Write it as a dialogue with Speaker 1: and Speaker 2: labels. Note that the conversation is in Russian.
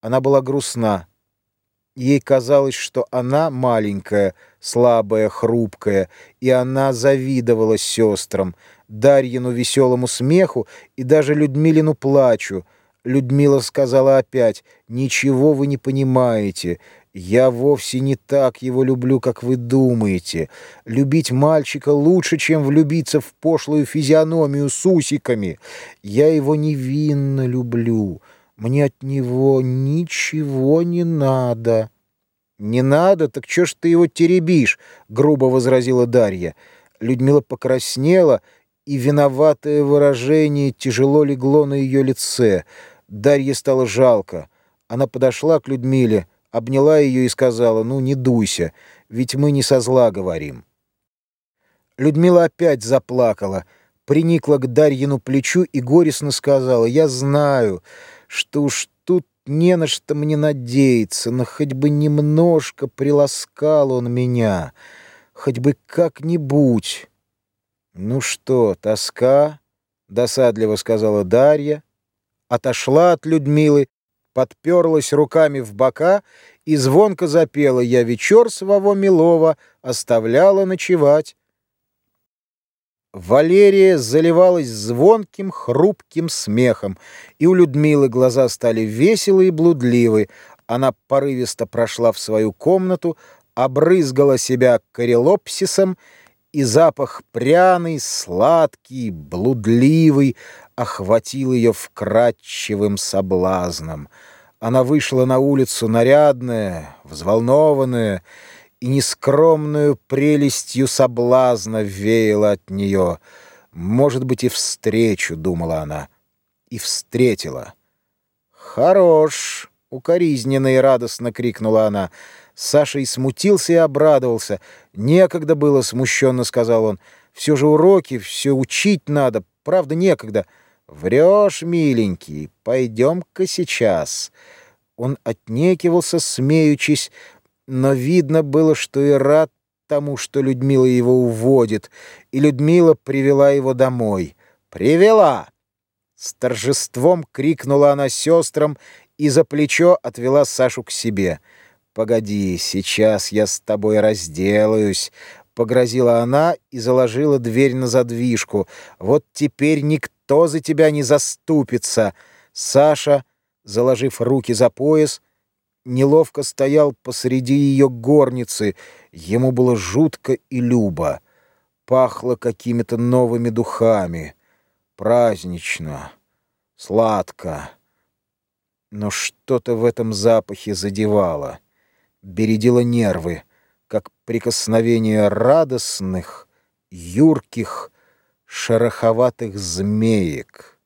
Speaker 1: Она была грустна. Ей казалось, что она маленькая, слабая, хрупкая, и она завидовала сестрам, Дарьину веселому смеху и даже Людмилину плачу. Людмила сказала опять, «Ничего вы не понимаете. Я вовсе не так его люблю, как вы думаете. Любить мальчика лучше, чем влюбиться в пошлую физиономию с усиками. Я его невинно люблю». Мне от него ничего не надо». «Не надо? Так чё ж ты его теребишь?» — грубо возразила Дарья. Людмила покраснела, и виноватое выражение тяжело легло на ее лице. Дарье стало жалко. Она подошла к Людмиле, обняла ее и сказала, «Ну, не дуйся, ведь мы не со зла говорим». Людмила опять заплакала, приникла к Дарьину плечу и горестно сказала, «Я знаю» что уж тут не на что мне надеяться, но хоть бы немножко приласкал он меня, хоть бы как-нибудь. «Ну что, тоска?» — досадливо сказала Дарья, отошла от Людмилы, подперлась руками в бока и звонко запела «Я вечер своего милого оставляла ночевать». Валерия заливалась звонким, хрупким смехом, и у Людмилы глаза стали веселые и блудливы. Она порывисто прошла в свою комнату, обрызгала себя корелопсисом, и запах пряный, сладкий, блудливый охватил ее вкрадчивым соблазном. Она вышла на улицу нарядная, взволнованная, и нескромную прелестью соблазна веяло от нее. Может быть, и встречу, — думала она, — и встретила. «Хорош!» — укоризненно и радостно крикнула она. Саша и смутился, и обрадовался. «Некогда было», — смущенно сказал он. «Все же уроки, все учить надо, правда, некогда». «Врешь, миленький, пойдем-ка сейчас». Он отнекивался, смеючись, но видно было, что и рад тому, что Людмила его уводит, и Людмила привела его домой. «Привела!» С торжеством крикнула она сестрам и за плечо отвела Сашу к себе. «Погоди, сейчас я с тобой разделаюсь», — погрозила она и заложила дверь на задвижку. «Вот теперь никто за тебя не заступится». Саша, заложив руки за пояс, неловко стоял посреди ее горницы. Ему было жутко и любо. Пахло какими-то новыми духами. Празднично, сладко. Но что-то в этом запахе задевало, бередило нервы, как прикосновение радостных, юрких, шероховатых змеек.